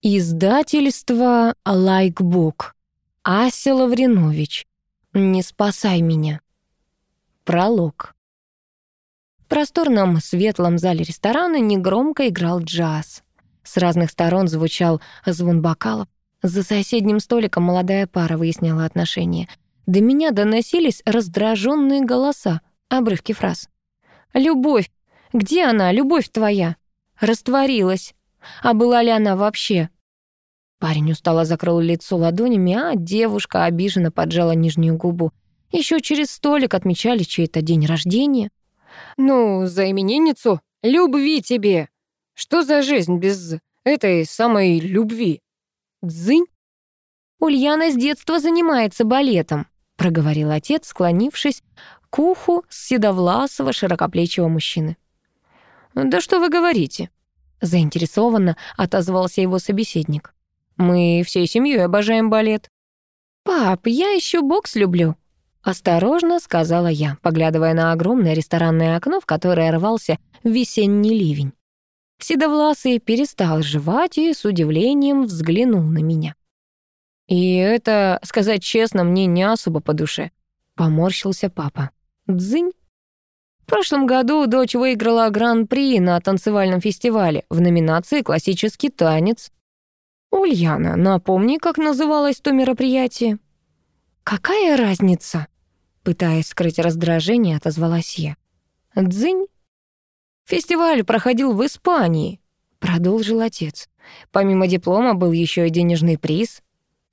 Издательство «Лайкбук». Ася Лавринович. «Не спасай меня». Пролог. В просторном светлом зале ресторана негромко играл джаз. С разных сторон звучал звон бокалов. За соседним столиком молодая пара выясняла отношения. До меня доносились раздраженные голоса, обрывки фраз. «Любовь! Где она, любовь твоя?» «Растворилась!» А была ли она вообще? Парень устало закрыл лицо ладонями, а девушка обиженно поджала нижнюю губу. Еще через столик отмечали чей-то день рождения. «Ну, за именинницу любви тебе! Что за жизнь без этой самой любви?» «Дзынь!» «Ульяна с детства занимается балетом», — проговорил отец, склонившись к уху седовласого широкоплечего мужчины. «Да что вы говорите?» Заинтересованно отозвался его собеседник. «Мы всей семьей обожаем балет». «Пап, я еще бокс люблю», — осторожно сказала я, поглядывая на огромное ресторанное окно, в которое рвался весенний ливень. Седовласый перестал жевать и с удивлением взглянул на меня. «И это, сказать честно, мне не особо по душе», — поморщился папа. «Дзынь!» В прошлом году дочь выиграла гран-при на танцевальном фестивале в номинации «Классический танец». «Ульяна, напомни, как называлось то мероприятие?» «Какая разница?» Пытаясь скрыть раздражение, отозвалась я. «Дзынь!» «Фестиваль проходил в Испании», — продолжил отец. «Помимо диплома был еще и денежный приз».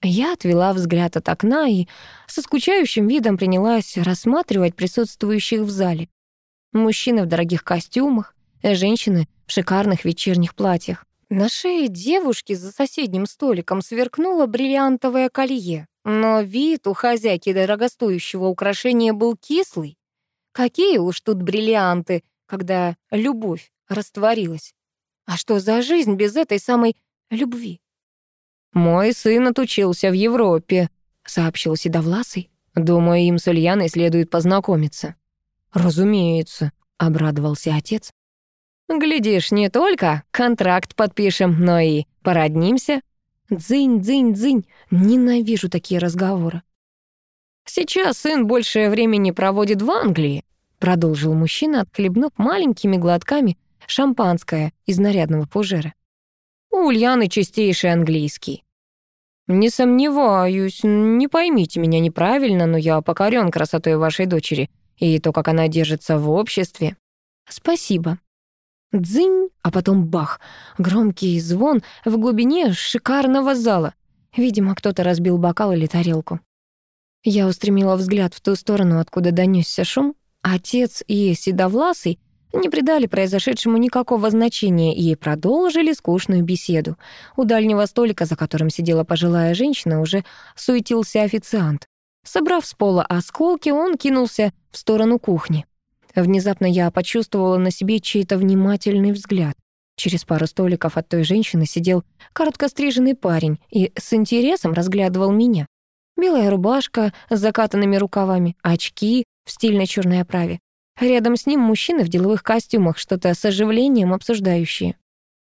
Я отвела взгляд от окна и со скучающим видом принялась рассматривать присутствующих в зале. Мужчины в дорогих костюмах, женщины в шикарных вечерних платьях. На шее девушки за соседним столиком сверкнуло бриллиантовое колье, но вид у хозяйки дорогостоящего украшения был кислый. Какие уж тут бриллианты, когда любовь растворилась. А что за жизнь без этой самой любви? «Мой сын отучился в Европе», — сообщил Седовласый. «Думаю, им с Ульяной следует познакомиться». «Разумеется», — обрадовался отец. «Глядишь, не только контракт подпишем, но и породнимся». «Дзынь, дзынь, дзынь, ненавижу такие разговоры». «Сейчас сын большее времени проводит в Англии», — продолжил мужчина, отхлебнув маленькими глотками шампанское из нарядного фужера. «У Ульяны чистейший английский». «Не сомневаюсь, не поймите меня неправильно, но я покорен красотой вашей дочери и то, как она держится в обществе. Спасибо. Дзынь, а потом бах. Громкий звон в глубине шикарного зала. Видимо, кто-то разбил бокал или тарелку. Я устремила взгляд в ту сторону, откуда донесся шум. Отец и Седовласый не придали произошедшему никакого значения и продолжили скучную беседу. У дальнего столика, за которым сидела пожилая женщина, уже суетился официант. Собрав с пола осколки, он кинулся в сторону кухни. Внезапно я почувствовала на себе чей-то внимательный взгляд. Через пару столиков от той женщины сидел короткостриженный парень и с интересом разглядывал меня. Белая рубашка с закатанными рукавами, очки в стильной черной оправе. Рядом с ним мужчины в деловых костюмах, что-то с оживлением обсуждающие.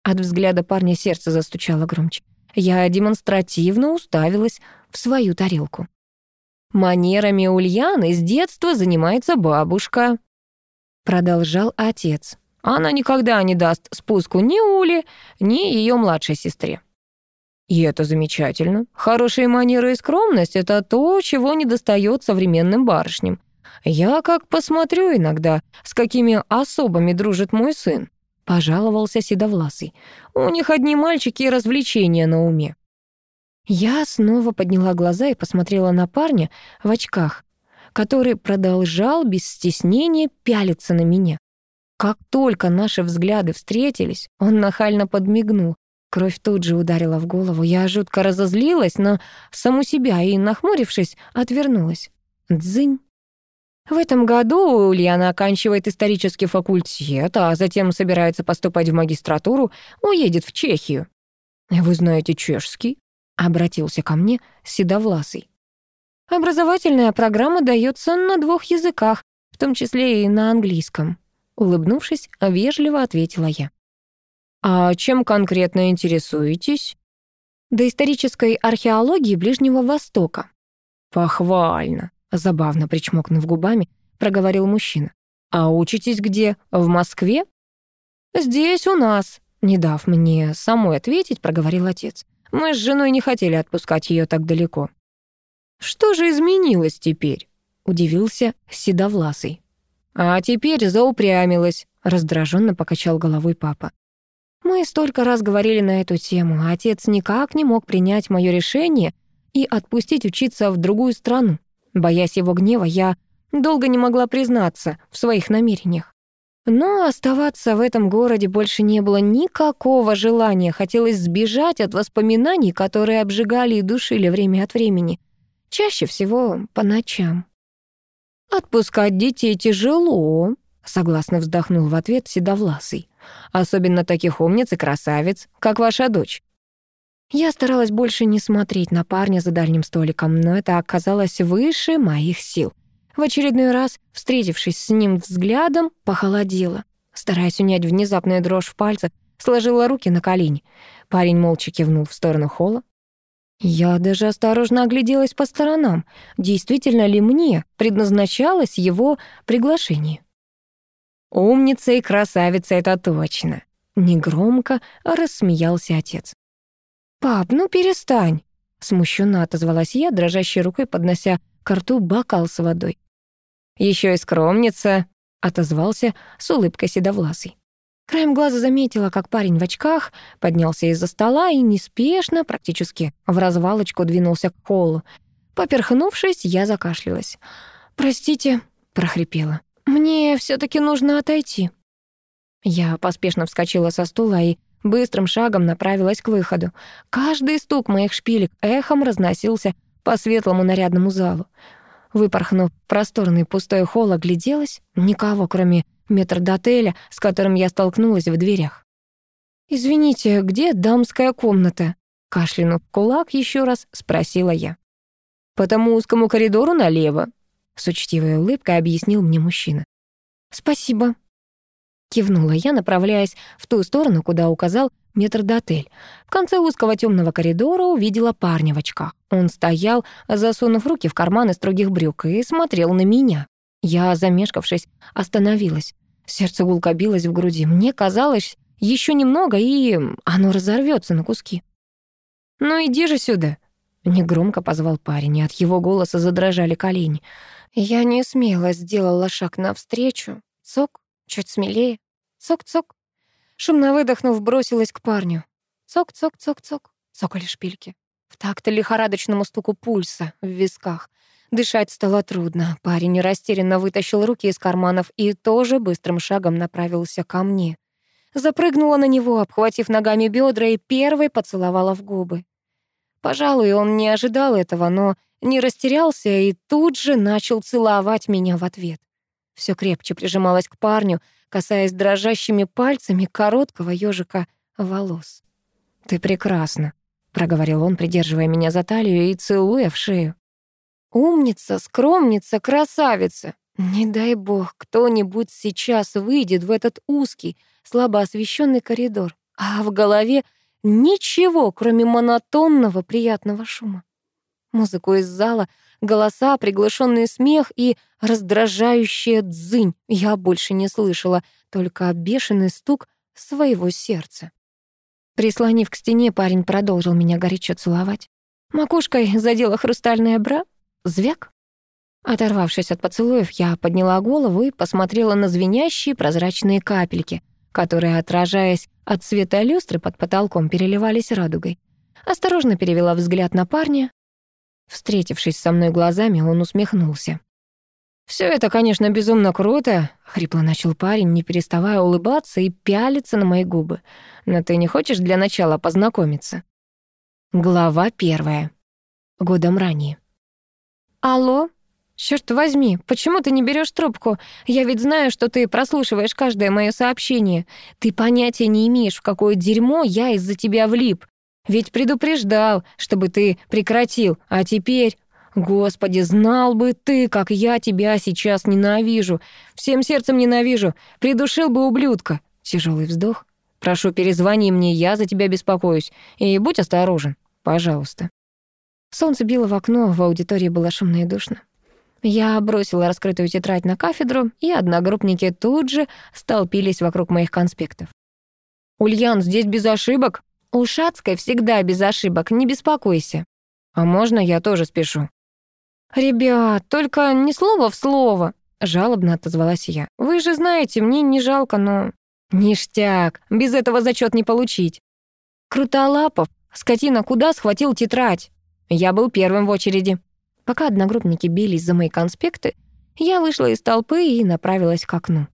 От взгляда парня сердце застучало громче. Я демонстративно уставилась в свою тарелку. Манерами Ульяны с детства занимается бабушка», — продолжал отец. «Она никогда не даст спуску ни Уле, ни ее младшей сестре». И это замечательно. Хорошие манеры и скромность — это то, чего не достает современным барышням. Я как посмотрю иногда, с какими особами дружит мой сын. Пожаловался Седовласый. У них одни мальчики и развлечения на уме. Я снова подняла глаза и посмотрела на парня в очках, который продолжал без стеснения пялиться на меня. Как только наши взгляды встретились, он нахально подмигнул. Кровь тут же ударила в голову. Я жутко разозлилась на саму себя и, нахмурившись, отвернулась. Дзынь. В этом году Ульяна оканчивает исторический факультет, а затем собирается поступать в магистратуру, уедет в Чехию. Вы знаете чешский? Обратился ко мне Седовласый. Образовательная программа дается на двух языках, в том числе и на английском. Улыбнувшись, вежливо ответила я. «А чем конкретно интересуетесь?» доисторической археологии Ближнего Востока. Похвально, забавно причмокнув губами, проговорил мужчина. А учитесь где? В Москве? Здесь у нас, не дав мне самой ответить, проговорил отец. Мы с женой не хотели отпускать ее так далеко. Что же изменилось теперь? удивился седовласый. А теперь заупрямилась, раздраженно покачал головой папа. Мы столько раз говорили на эту тему, а отец никак не мог принять мое решение и отпустить учиться в другую страну. Боясь его гнева, я долго не могла признаться в своих намерениях. Но оставаться в этом городе больше не было никакого желания. Хотелось сбежать от воспоминаний, которые обжигали и душили время от времени. Чаще всего по ночам. «Отпускать детей тяжело», — согласно вздохнул в ответ Седовласый. «Особенно таких умниц и красавиц, как ваша дочь». Я старалась больше не смотреть на парня за дальним столиком, но это оказалось выше моих сил. В очередной раз, встретившись с ним взглядом, похолодела. Стараясь унять внезапную дрожь в пальцах, сложила руки на колени. Парень молча кивнул в сторону холла. Я даже осторожно огляделась по сторонам. Действительно ли мне предназначалось его приглашение? «Умница и красавица, это точно!» Негромко рассмеялся отец. «Пап, ну перестань!» Смущенно отозвалась я, дрожащей рукой поднося к рту бокал с водой. Еще и скромница!» — отозвался с улыбкой седовласый. Краем глаза заметила, как парень в очках поднялся из-за стола и неспешно, практически в развалочку двинулся к холлу. Поперхнувшись, я закашлялась. «Простите», — прохрипела, — «мне все таки нужно отойти». Я поспешно вскочила со стула и быстрым шагом направилась к выходу. Каждый стук моих шпилек эхом разносился по светлому нарядному залу. Выпорхнув просторный пустой холл, огляделась. Никого, кроме метрдотеля, с которым я столкнулась в дверях. «Извините, где дамская комната?» Кашлянув кулак еще раз, спросила я. «По тому узкому коридору налево», — с учтивой улыбкой объяснил мне мужчина. «Спасибо», — кивнула я, направляясь в ту сторону, куда указал метрдотель. В конце узкого темного коридора увидела парня в очках. Он стоял, засунув руки в карманы строгих брюк, и смотрел на меня. Я, замешкавшись, остановилась. Сердце гулко билось в груди. Мне казалось, еще немного, и оно разорвется на куски. «Ну иди же сюда!» Негромко позвал парень, и от его голоса задрожали колени. Я не смело сделала шаг навстречу. Цок, чуть смелее. Цок-цок. Шумно выдохнув, бросилась к парню. Цок-цок-цок-цок. Цокали шпильки. В такт лихорадочному стуку пульса в висках. Дышать стало трудно. Парень растерянно вытащил руки из карманов и тоже быстрым шагом направился ко мне. Запрыгнула на него, обхватив ногами бедра и первой поцеловала в губы. Пожалуй, он не ожидал этого, но не растерялся и тут же начал целовать меня в ответ. Все крепче прижималась к парню, касаясь дрожащими пальцами короткого ежика волос. «Ты прекрасна», — проговорил он, придерживая меня за талию и целуя в шею. Умница, скромница, красавица. Не дай бог, кто-нибудь сейчас выйдет в этот узкий, слабо освещенный коридор, а в голове ничего, кроме монотонного приятного шума. Музыку из зала, голоса, приглушенный смех и раздражающая дзынь я больше не слышала, только бешеный стук своего сердца. Прислонив к стене, парень продолжил меня горячо целовать. Макушкой задела хрустальная бра, Звяк. Оторвавшись от поцелуев, я подняла голову и посмотрела на звенящие прозрачные капельки, которые, отражаясь от света люстры под потолком, переливались радугой. Осторожно перевела взгляд на парня. Встретившись со мной глазами, он усмехнулся. «Всё это, конечно, безумно круто», — хрипло начал парень, не переставая улыбаться и пялиться на мои губы. «Но ты не хочешь для начала познакомиться?» Глава первая. Годом ранее. «Алло? Чёрт возьми, почему ты не берешь трубку? Я ведь знаю, что ты прослушиваешь каждое моё сообщение. Ты понятия не имеешь, в какое дерьмо я из-за тебя влип. Ведь предупреждал, чтобы ты прекратил, а теперь... Господи, знал бы ты, как я тебя сейчас ненавижу. Всем сердцем ненавижу. Придушил бы ублюдка. Тяжелый вздох. Прошу, перезвони мне, я за тебя беспокоюсь. И будь осторожен. пожалуйста». Солнце било в окно, в аудитории было шумно и душно. Я бросила раскрытую тетрадь на кафедру, и одногруппники тут же столпились вокруг моих конспектов. «Ульян, здесь без ошибок?» «У Шацкой всегда без ошибок, не беспокойся». «А можно я тоже спешу?» «Ребят, только не слово в слово», — жалобно отозвалась я. «Вы же знаете, мне не жалко, но...» «Ништяк, без этого зачет не получить». «Крутолапов, скотина, куда схватил тетрадь?» Я был первым в очереди. Пока одногруппники бились за мои конспекты, я вышла из толпы и направилась к окну.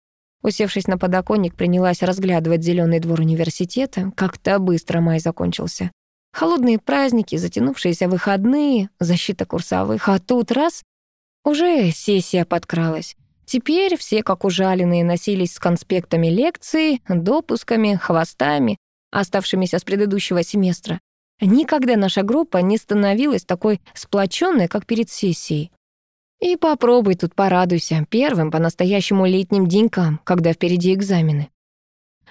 Усевшись на подоконник, принялась разглядывать зеленый двор университета. Как-то быстро май закончился. Холодные праздники, затянувшиеся выходные, защита курсовых, а тут раз — уже сессия подкралась. Теперь все, как ужаленные, носились с конспектами лекций, допусками, хвостами, оставшимися с предыдущего семестра. Никогда наша группа не становилась такой сплоченной, как перед сессией. И попробуй тут порадуйся первым по-настоящему летним денькам, когда впереди экзамены.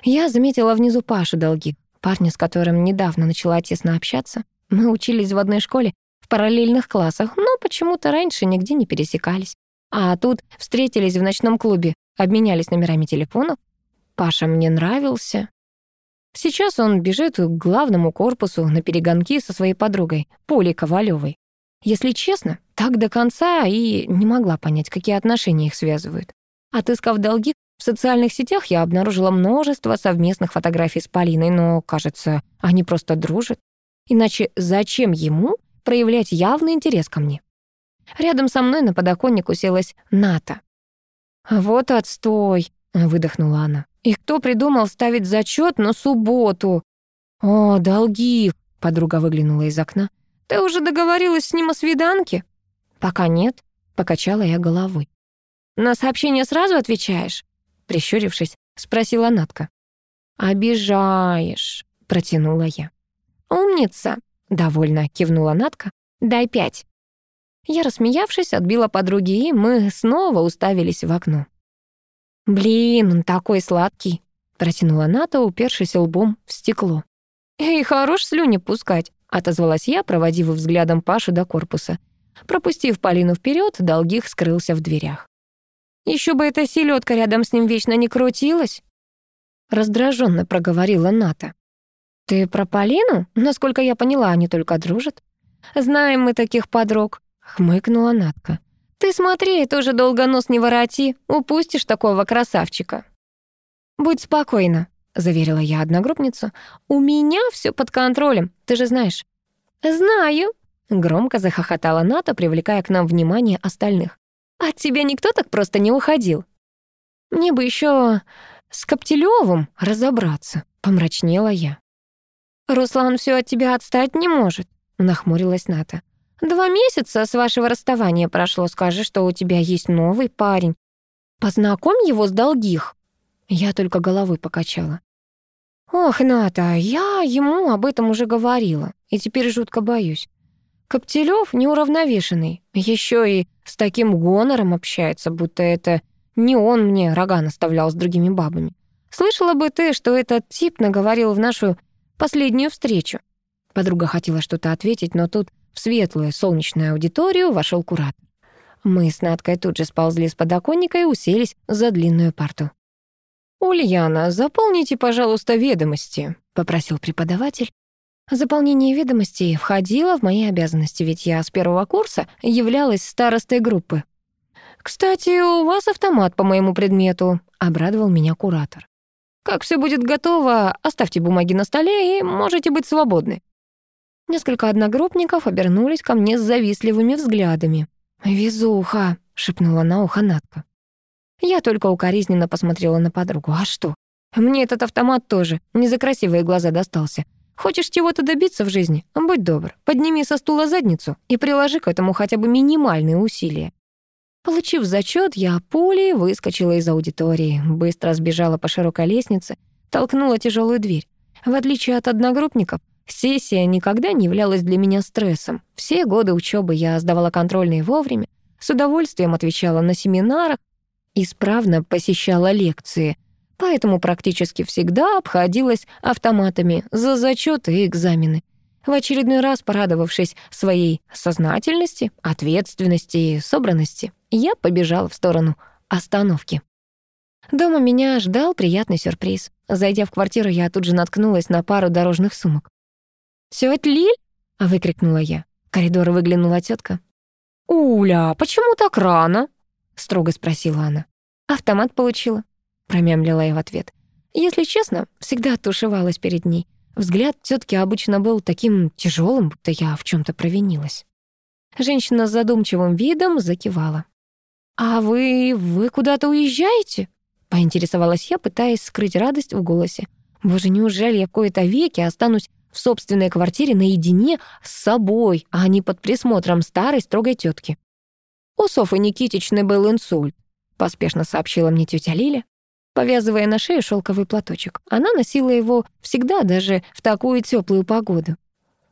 Я заметила внизу Пашу Долги, парня, с которым недавно начала тесно общаться. Мы учились в одной школе, в параллельных классах, но почему-то раньше нигде не пересекались. А тут встретились в ночном клубе, обменялись номерами телефонов. Паша мне нравился, Сейчас он бежит к главному корпусу на перегонки со своей подругой, Полей Ковалевой. Если честно, так до конца и не могла понять, какие отношения их связывают. Отыскав долги, в социальных сетях я обнаружила множество совместных фотографий с Полиной, но, кажется, они просто дружат. Иначе зачем ему проявлять явный интерес ко мне? Рядом со мной на подоконник уселась Ната. «Вот отстой!» — выдохнула она. И кто придумал ставить зачет на субботу? О, долги! Подруга выглянула из окна. Ты уже договорилась с ним о свиданке? Пока нет, покачала я головой. На сообщение сразу отвечаешь? Прищурившись, спросила Натка. «Обижаешь», — протянула я. «Умница», — довольно кивнула Натка. «Дай пять». Я, рассмеявшись, отбила подруги, и мы снова уставились в окно. «Блин, он такой сладкий», — протянула Ната, упершись лбом в стекло. «Эй, хорош слюни пускать», — отозвалась я, проводив взглядом Пашу до корпуса. Пропустив Полину вперед, Долгих скрылся в дверях. Еще бы эта селедка рядом с ним вечно не крутилась», — раздраженно проговорила Ната. «Ты про Полину? Насколько я поняла, они только дружат». «Знаем мы таких подруг», — хмыкнула Натка. «Ты смотри, тоже долго нос не вороти, упустишь такого красавчика». «Будь спокойна», — заверила я одногруппницу. «У меня все под контролем, ты же знаешь». «Знаю», — громко захохотала Ната, привлекая к нам внимание остальных. «От тебя никто так просто не уходил». «Мне бы еще с Коптелёвым разобраться», — помрачнела я. «Руслан все от тебя отстать не может», — нахмурилась Ната. Два месяца с вашего расставания прошло, скажи, что у тебя есть новый парень. Познакомь его с долгих». Я только головой покачала. «Ох, Ната, я ему об этом уже говорила, и теперь жутко боюсь. Коптелёв неуравновешенный, еще и с таким гонором общается, будто это не он мне рога наставлял с другими бабами. Слышала бы ты, что этот тип наговорил в нашу последнюю встречу?» Подруга хотела что-то ответить, но тут в светлую солнечную аудиторию вошел куратор. Мы с Надкой тут же сползли с подоконника и уселись за длинную парту. «Ульяна, заполните, пожалуйста, ведомости», — попросил преподаватель. Заполнение ведомостей входило в мои обязанности, ведь я с первого курса являлась старостой группы. «Кстати, у вас автомат по моему предмету», — обрадовал меня куратор. «Как все будет готово, оставьте бумаги на столе и можете быть свободны». Несколько одногруппников обернулись ко мне с завистливыми взглядами. «Везуха!» — шепнула на ухо Натка. Я только укоризненно посмотрела на подругу. «А что? Мне этот автомат тоже не за красивые глаза достался. Хочешь чего-то добиться в жизни? Будь добр, подними со стула задницу и приложи к этому хотя бы минимальные усилия». Получив зачет, я пулей выскочила из аудитории, быстро сбежала по широкой лестнице, толкнула тяжелую дверь. В отличие от одногруппников, Сессия никогда не являлась для меня стрессом. Все годы учебы я сдавала контрольные вовремя, с удовольствием отвечала на семинарах, исправно посещала лекции, поэтому практически всегда обходилась автоматами за зачеты и экзамены. В очередной раз, порадовавшись своей сознательности, ответственности и собранности, я побежала в сторону остановки. Дома меня ждал приятный сюрприз. Зайдя в квартиру, я тут же наткнулась на пару дорожных сумок. «Тётя Лиль?» — выкрикнула я. В коридор выглянула тетка. «Уля, почему так рано?» — строго спросила она. «Автомат получила», — промямлила я в ответ. Если честно, всегда тушевалась перед ней. Взгляд тетки обычно был таким тяжелым, будто я в чем то провинилась. Женщина с задумчивым видом закивала. «А вы... вы куда-то уезжаете?» — поинтересовалась я, пытаясь скрыть радость в голосе. «Боже, неужели я в кои-то веки останусь в собственной квартире наедине с собой, а не под присмотром старой строгой тетки?» «У Софы Никитичны был инсульт», — поспешно сообщила мне тетя Лиля, повязывая на шею шелковый платочек. Она носила его всегда, даже в такую теплую погоду.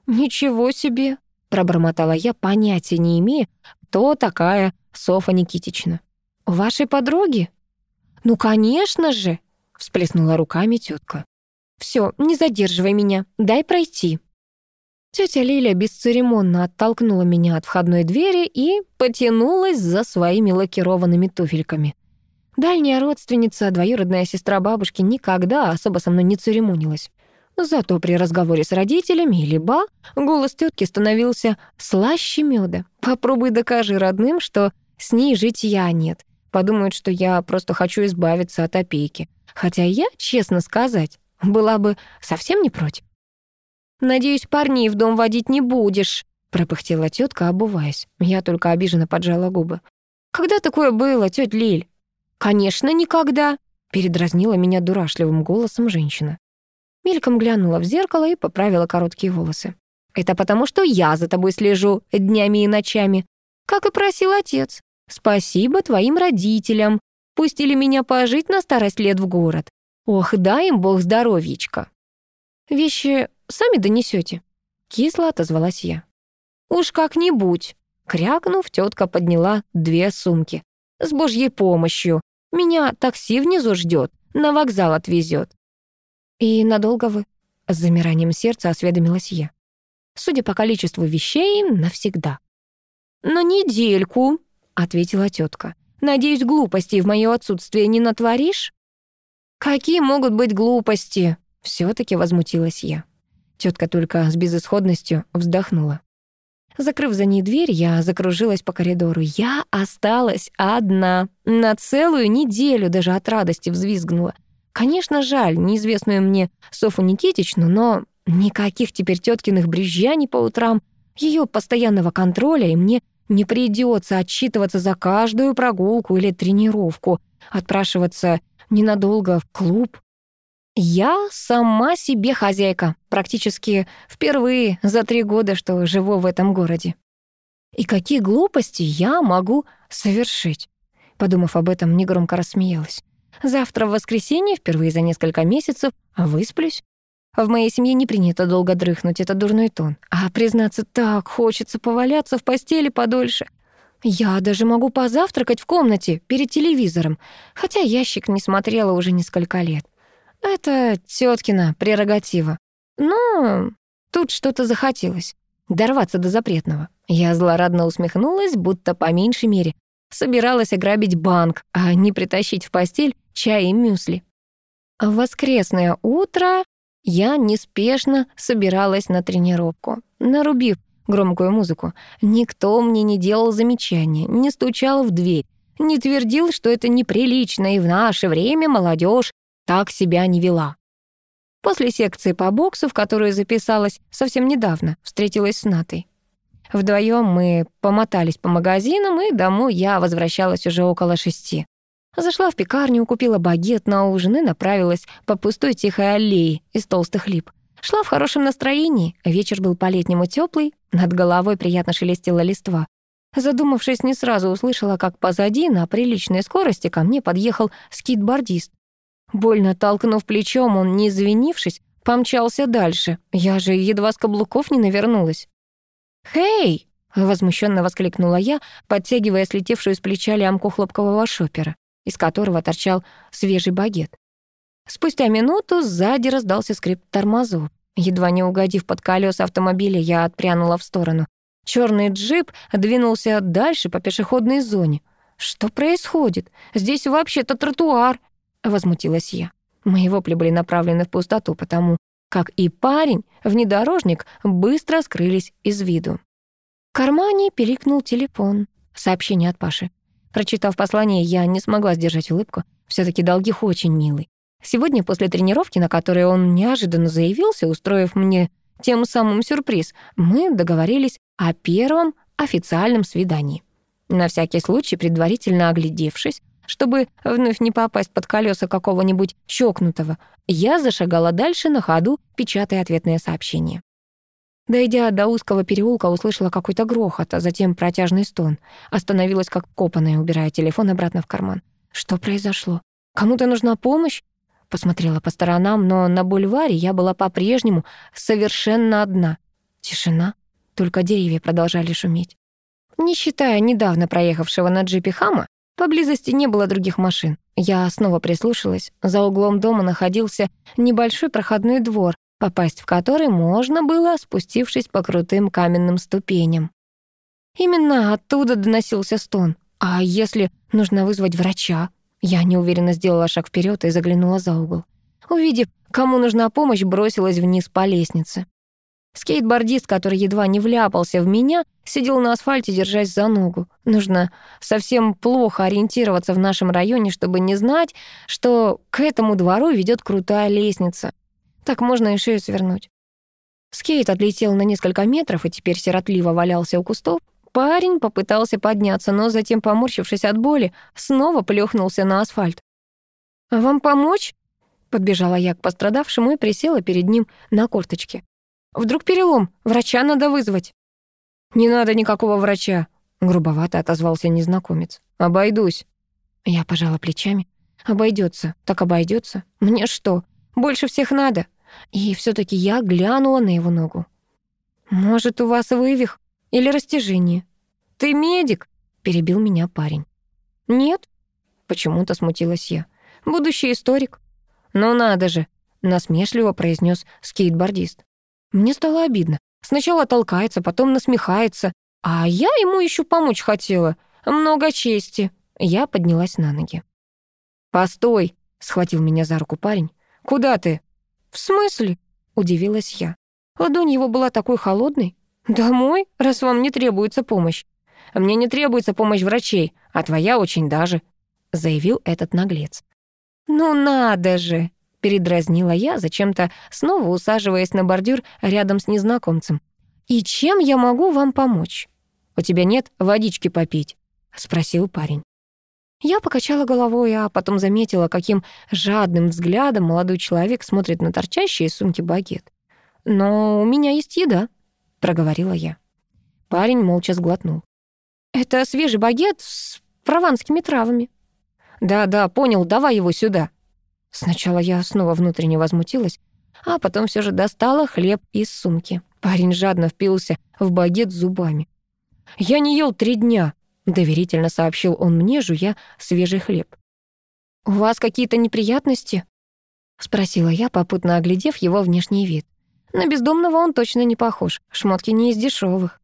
«Ничего себе!» — пробормотала я, понятия не имея, кто такая Софа Никитична. «У вашей подруги?» «Ну, конечно же!» — всплеснула руками тетка. «Все, не задерживай меня, дай пройти». Тетя Лиля бесцеремонно оттолкнула меня от входной двери и потянулась за своими лакированными туфельками. Дальняя родственница, двоюродная сестра бабушки, никогда особо со мной не церемонилась. Зато при разговоре с родителями или ба голос тетки становился слаще меда. Попробуй докажи родным, что с ней житья нет. Подумают, что я просто хочу избавиться от опеки. Хотя я, честно сказать, была бы совсем не против. «Надеюсь, парней в дом водить не будешь», — пропыхтела тетка, обуваясь. Я только обиженно поджала губы. «Когда такое было, тетя Лиль?» «Конечно, никогда», — передразнила меня дурашливым голосом женщина. Мельком глянула в зеркало и поправила короткие волосы. «Это потому, что я за тобой слежу днями и ночами, как и просил отец. Спасибо твоим родителям. Пустили меня пожить на старость лет в город. Ох, дай им бог здоровьечка. Вещи сами донесете. Кисло отозвалась я. Уж как-нибудь. Крякнув, тетка подняла две сумки. С божьей помощью. Меня такси внизу ждет, на вокзал отвезет. И надолго вы? С замиранием сердца осведомилась я. Судя по количеству вещей, навсегда. «На недельку», ответила тетка. «Надеюсь, глупостей в моё отсутствие не натворишь?» «Какие могут быть глупости?» все таки возмутилась я. Тетка только с безысходностью вздохнула. Закрыв за ней дверь, я закружилась по коридору. Я осталась одна. На целую неделю даже от радости взвизгнула. Конечно, жаль неизвестную мне Софу Никитичну, но никаких теперь теткиных брюзжаний по утрам, ее постоянного контроля, и мне не придется отчитываться за каждую прогулку или тренировку, отпрашиваться ненадолго в клуб. Я сама себе хозяйка, практически впервые за три года, что живу в этом городе. И какие глупости я могу совершить? Подумав об этом, негромко рассмеялась. Завтра в воскресенье, впервые за несколько месяцев, высплюсь. В моей семье не принято долго дрыхнуть, это дурной тон. А признаться, так хочется поваляться в постели подольше. Я даже могу позавтракать в комнате перед телевизором, хотя ящик не смотрела уже несколько лет. Это теткина прерогатива. Но тут что-то захотелось. Дорваться до запретного. Я злорадно усмехнулась, будто по меньшей мере собиралась ограбить банк, а не притащить в постель чай и мюсли. В воскресное утро я неспешно собиралась на тренировку, нарубив громкую музыку. Никто мне не делал замечания, не стучал в дверь, не твердил, что это неприлично, и в наше время молодежь так себя не вела. После секции по боксу, в которую записалась совсем недавно, встретилась с Натой. Вдвоем мы помотались по магазинам, и домой я возвращалась уже около шести. Зашла в пекарню, купила багет на ужин и направилась по пустой тихой аллее из толстых лип. Шла в хорошем настроении, вечер был по-летнему теплый, над головой приятно шелестела листва. Задумавшись, не сразу услышала, как позади на приличной скорости ко мне подъехал скейтбордист. Больно толкнув плечом, он, не извинившись, помчался дальше. Я же едва с каблуков не навернулась. «Хей!» — возмущенно воскликнула я, подтягивая слетевшую с плеча лямку хлопкового шопера из которого торчал свежий багет. Спустя минуту сзади раздался скрип тормозов. Едва не угодив под колеса автомобиля, я отпрянула в сторону. Черный джип двинулся дальше по пешеходной зоне. «Что происходит? Здесь вообще-то тротуар!» — возмутилась я. Мои вопли были направлены в пустоту, потому как и парень, внедорожник быстро скрылись из виду. В кармане пиликнул телефон. Сообщение от Паши. Прочитав послание, я не смогла сдержать улыбку. все таки Долгих очень милый. Сегодня после тренировки, на которой он неожиданно заявился, устроив мне тем самым сюрприз, мы договорились о первом официальном свидании. На всякий случай, предварительно оглядевшись, чтобы вновь не попасть под колеса какого-нибудь чокнутого, я зашагала дальше на ходу, печатая ответное сообщение. Дойдя до узкого переулка, услышала какой-то грохот, а затем протяжный стон. Остановилась как копаная, убирая телефон обратно в карман. Что произошло? Кому-то нужна помощь? Посмотрела по сторонам, но на бульваре я была по-прежнему совершенно одна. Тишина, только деревья продолжали шуметь. Не считая недавно проехавшего на джипе Хама, поблизости не было других машин. Я снова прислушалась. За углом дома находился небольшой проходной двор, попасть в который можно было, спустившись по крутым каменным ступеням. Именно оттуда доносился стон. А если нужно вызвать врача? Я неуверенно сделала шаг вперед и заглянула за угол. Увидев, кому нужна помощь, бросилась вниз по лестнице. Скейтбордист, который едва не вляпался в меня, сидел на асфальте, держась за ногу. Нужно совсем плохо ориентироваться в нашем районе, чтобы не знать, что к этому двору ведет крутая лестница. Так можно и шею свернуть. Скейт отлетел на несколько метров и теперь сиротливо валялся у кустов. Парень попытался подняться, но затем, поморщившись от боли, снова плюхнулся на асфальт. «Вам помочь?» Подбежала я к пострадавшему и присела перед ним на корточке. «Вдруг перелом? Врача надо вызвать». «Не надо никакого врача», — грубовато отозвался незнакомец. «Обойдусь». Я пожала плечами. Обойдется, так обойдется. Мне что, больше всех надо?» И все таки я глянула на его ногу. «Может, у вас вывих или растяжение?» «Ты медик?» — перебил меня парень. «Нет?» — почему-то смутилась я. «Будущий историк». «Ну надо же!» — насмешливо произнес скейтбордист. Мне стало обидно. Сначала толкается, потом насмехается. А я ему еще помочь хотела. Много чести. Я поднялась на ноги. «Постой!» — схватил меня за руку парень. «Куда ты?» «В смысле?» — удивилась я. Ладонь его была такой холодной. «Домой, раз вам не требуется помощь». «Мне не требуется помощь врачей, а твоя очень даже», — заявил этот наглец. «Ну надо же!» — передразнила я, зачем-то снова усаживаясь на бордюр рядом с незнакомцем. «И чем я могу вам помочь?» «У тебя нет водички попить?» — спросил парень. Я покачала головой, а потом заметила, каким жадным взглядом молодой человек смотрит на торчащие сумки багет. «Но у меня есть еда», — проговорила я. Парень молча сглотнул. «Это свежий багет с прованскими травами». «Да-да, понял, давай его сюда». Сначала я снова внутренне возмутилась, а потом все же достала хлеб из сумки. Парень жадно впился в багет зубами. «Я не ел три дня», доверительно сообщил он мне, жуя свежий хлеб. «У вас какие-то неприятности?» — спросила я, попутно оглядев его внешний вид. На бездомного он точно не похож, шмотки не из дешевых.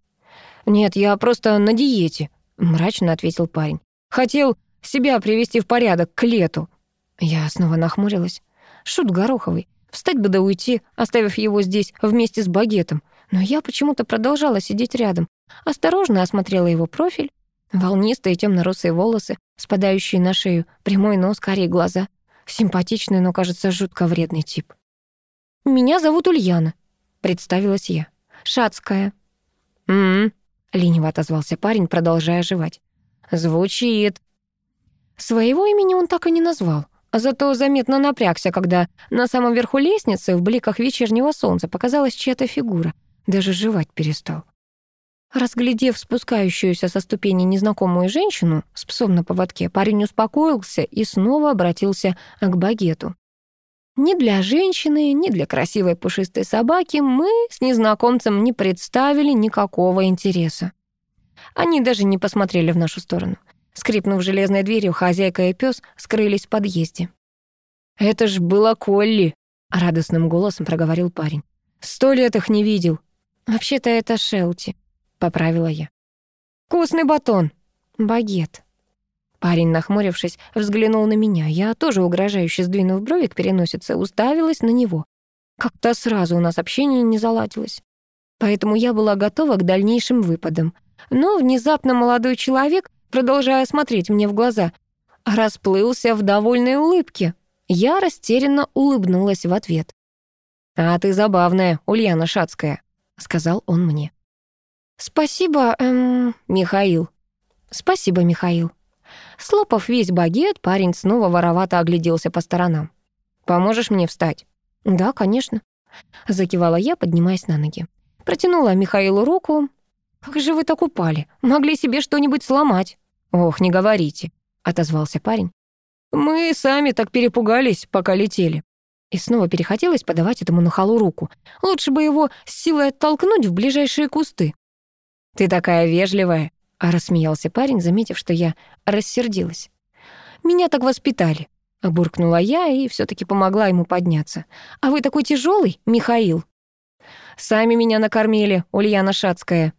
«Нет, я просто на диете», — мрачно ответил парень. «Хотел себя привести в порядок к лету». Я снова нахмурилась. Шут Гороховый. Встать бы да уйти, оставив его здесь вместе с багетом. Но я почему-то продолжала сидеть рядом. Осторожно осмотрела его профиль, Волнистые темно-русые волосы, спадающие на шею, прямой нос, карие глаза. Симпатичный, но, кажется, жутко вредный тип. «Меня зовут Ульяна», — представилась я. «Шацкая». «М-м», — лениво отозвался парень, продолжая жевать. «Звучит». Своего имени он так и не назвал, зато заметно напрягся, когда на самом верху лестницы в бликах вечернего солнца показалась чья-то фигура. Даже жевать перестал. Разглядев спускающуюся со ступени незнакомую женщину с псом на поводке, парень успокоился и снова обратился к багету. Ни для женщины, ни для красивой пушистой собаки мы с незнакомцем не представили никакого интереса. Они даже не посмотрели в нашу сторону. Скрипнув железной дверью, хозяйка и пес скрылись в подъезде. «Это ж было Колли!» — радостным голосом проговорил парень. Сто лет их не видел. Вообще-то это Шелти, поправила я. Вкусный батон. Багет. Парень, нахмурившись, взглянул на меня. Я тоже угрожающе сдвинув брови к переносице, уставилась на него. Как-то сразу у нас общение не заладилось. Поэтому я была готова к дальнейшим выпадам. Но внезапно молодой человек, продолжая смотреть мне в глаза, расплылся в довольной улыбке. Я растерянно улыбнулась в ответ. «А ты забавная, Ульяна Шацкая», — сказал он мне. «Спасибо, эм, Михаил». «Спасибо, Михаил». Слопав весь багет, парень снова воровато огляделся по сторонам. «Поможешь мне встать?» «Да, конечно», — закивала я, поднимаясь на ноги. Протянула Михаилу руку. «Как же вы так упали? Могли себе что-нибудь сломать?» «Ох, не говорите», — отозвался парень. «Мы сами так перепугались, пока летели». И снова перехотелось подавать этому нахалу руку. Лучше бы его с силой оттолкнуть в ближайшие кусты. «Ты такая вежливая», — рассмеялся парень, заметив, что я рассердилась. «Меня так воспитали», — буркнула я и все таки помогла ему подняться. «А вы такой тяжелый, Михаил?» «Сами меня накормили, Ульяна Шацкая».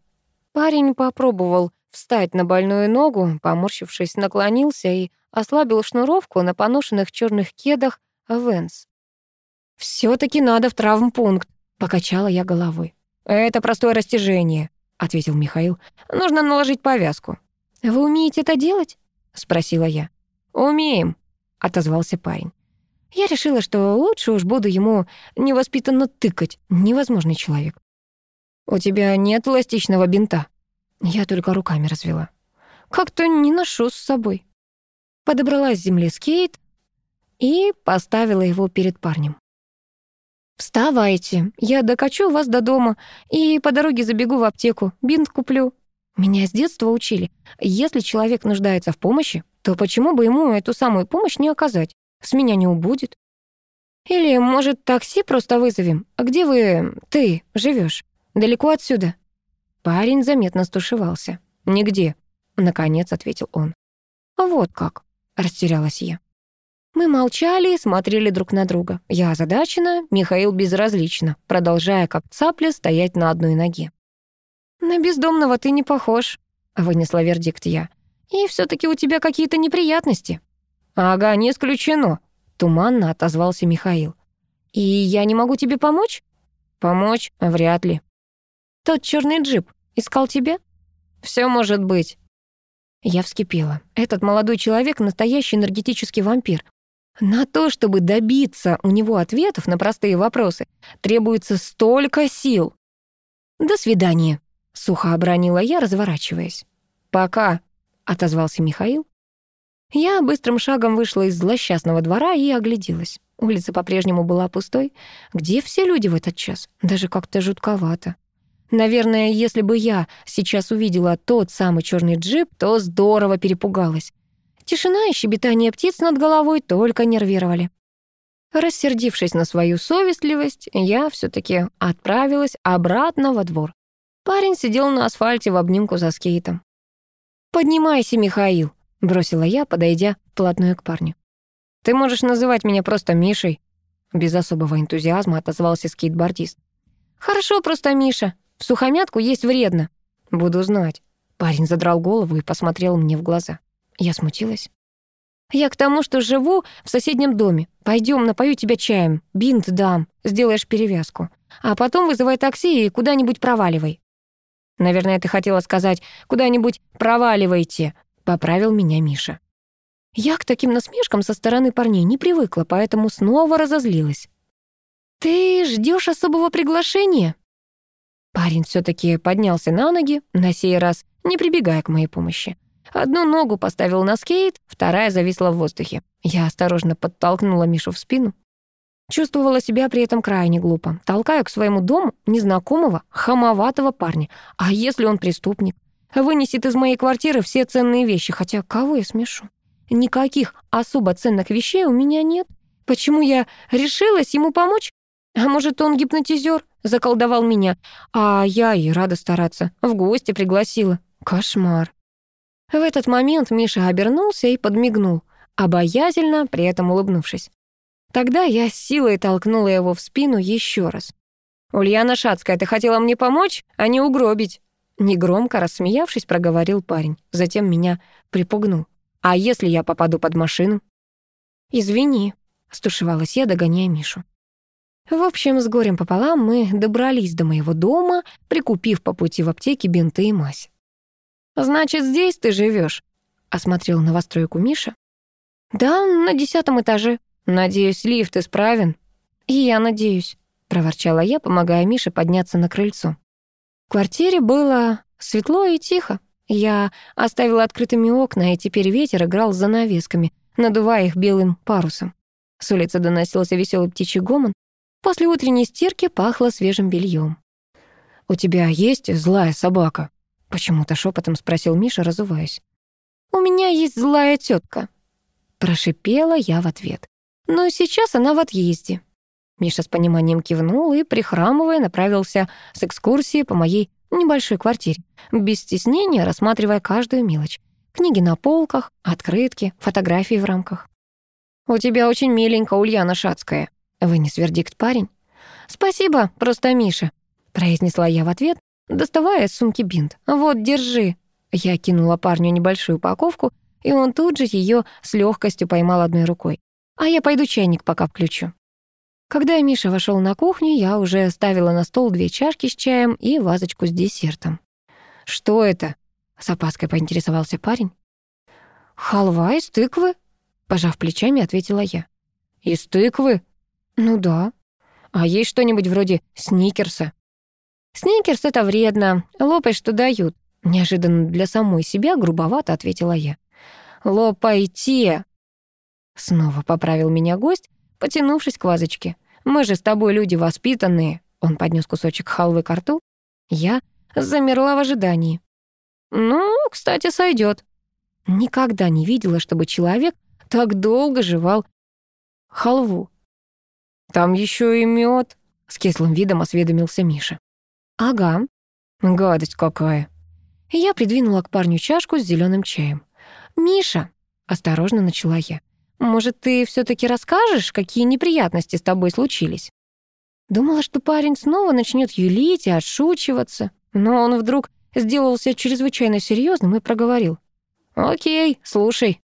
Парень попробовал встать на больную ногу, поморщившись, наклонился и ослабил шнуровку на поношенных черных кедах Венс. все таки надо в травмпункт», — покачала я головой. «Это простое растяжение», — ответил Михаил. «Нужно наложить повязку». «Вы умеете это делать?» — спросила я. «Умеем», — отозвался парень. Я решила, что лучше уж буду ему невоспитанно тыкать. Невозможный человек. «У тебя нет эластичного бинта?» Я только руками развела. Как-то не ношу с собой. Подобрала с земли скейт и поставила его перед парнем. «Вставайте, я докачу вас до дома и по дороге забегу в аптеку, бинт куплю». Меня с детства учили, если человек нуждается в помощи, то почему бы ему эту самую помощь не оказать? С меня не убудет. Или, может, такси просто вызовем? А где вы, ты, живешь? Далеко отсюда?» Парень заметно стушевался. «Нигде», — наконец ответил он. «Вот как», — растерялась я. Мы молчали и смотрели друг на друга. Я озадачена, Михаил безразлично, продолжая как цапля стоять на одной ноге. «На бездомного ты не похож», — вынесла вердикт я. «И все таки у тебя какие-то неприятности». «Ага, не исключено», — туманно отозвался Михаил. «И я не могу тебе помочь?» «Помочь? Вряд ли». «Тот черный джип искал тебя?» Все может быть». Я вскипела. Этот молодой человек — настоящий энергетический вампир. На то, чтобы добиться у него ответов на простые вопросы, требуется столько сил. «До свидания», — сухо обронила я, разворачиваясь. «Пока», — отозвался Михаил. Я быстрым шагом вышла из злосчастного двора и огляделась. Улица по-прежнему была пустой. Где все люди в этот час? Даже как-то жутковато. Наверное, если бы я сейчас увидела тот самый черный джип, то здорово перепугалась. Тишина и щебетание птиц над головой только нервировали. Рассердившись на свою совестливость, я все таки отправилась обратно во двор. Парень сидел на асфальте в обнимку за скейтом. «Поднимайся, Михаил», — бросила я, подойдя вплотную к парню. «Ты можешь называть меня просто Мишей», — без особого энтузиазма отозвался скейтбордист. «Хорошо, просто Миша. Сухомятку есть вредно». «Буду знать». Парень задрал голову и посмотрел мне в глаза. Я смутилась. «Я к тому, что живу в соседнем доме. Пойдем, напою тебя чаем, бинт дам, сделаешь перевязку. А потом вызывай такси и куда-нибудь проваливай». «Наверное, ты хотела сказать, куда-нибудь проваливайте», — поправил меня Миша. Я к таким насмешкам со стороны парней не привыкла, поэтому снова разозлилась. «Ты ждешь особого приглашения?» Парень все таки поднялся на ноги, на сей раз не прибегая к моей помощи. Одну ногу поставил на скейт, вторая зависла в воздухе. Я осторожно подтолкнула Мишу в спину. Чувствовала себя при этом крайне глупо. Толкаю к своему дому незнакомого, хамоватого парня. А если он преступник? Вынесет из моей квартиры все ценные вещи, хотя кого я смешу? Никаких особо ценных вещей у меня нет. Почему я решилась ему помочь? А может, он гипнотизер, заколдовал меня, а я и рада стараться, в гости пригласила. Кошмар. В этот момент Миша обернулся и подмигнул, обаятельно, при этом улыбнувшись. Тогда я силой толкнула его в спину еще раз. «Ульяна Шацкая, ты хотела мне помочь, а не угробить?» Негромко рассмеявшись, проговорил парень. Затем меня припугнул. «А если я попаду под машину?» «Извини», — стушевалась я, догоняя Мишу. В общем, с горем пополам мы добрались до моего дома, прикупив по пути в аптеке бинты и мазь. «Значит, здесь ты живешь? осмотрел новостройку Миша. «Да, на десятом этаже. Надеюсь, лифт исправен?» «И я надеюсь», — проворчала я, помогая Мише подняться на крыльцо. В квартире было светло и тихо. Я оставила открытыми окна, и теперь ветер играл с занавесками, надувая их белым парусом. С улицы доносился веселый птичий гомон. После утренней стирки пахло свежим бельем. «У тебя есть злая собака?» — почему-то шепотом спросил Миша, разуваясь. «У меня есть злая тетка», — прошипела я в ответ. «Но сейчас она в отъезде». Миша с пониманием кивнул и, прихрамывая, направился с экскурсии по моей небольшой квартире, без стеснения рассматривая каждую мелочь. Книги на полках, открытки, фотографии в рамках. «У тебя очень миленько, Ульяна Шацкая», — вынес вердикт парень. «Спасибо, просто Миша», — произнесла я в ответ, доставая из сумки бинт. «Вот, держи». Я кинула парню небольшую упаковку, и он тут же ее с легкостью поймал одной рукой. «А я пойду чайник пока включу». Когда Миша вошел на кухню, я уже ставила на стол две чашки с чаем и вазочку с десертом. «Что это?» — с опаской поинтересовался парень. «Халва из тыквы», — пожав плечами, ответила я. «Из тыквы?» «Ну да». «А есть что-нибудь вроде сникерса?» «Сникерс — это вредно. Лопай, что дают». Неожиданно для самой себя грубовато ответила я. «Лопайте!» Снова поправил меня гость, потянувшись к вазочке. «Мы же с тобой люди воспитанные». Он поднес кусочек халвы к рту. Я замерла в ожидании. «Ну, кстати, сойдет. Никогда не видела, чтобы человек так долго жевал халву. «Там еще и мед, с кислым видом осведомился Миша. «Ага». «Гадость какая». Я придвинула к парню чашку с зеленым чаем. «Миша», — осторожно начала я, может, ты все таки расскажешь, какие неприятности с тобой случились?» Думала, что парень снова начнет юлить и отшучиваться, но он вдруг сделался чрезвычайно серьезным и проговорил. «Окей, слушай».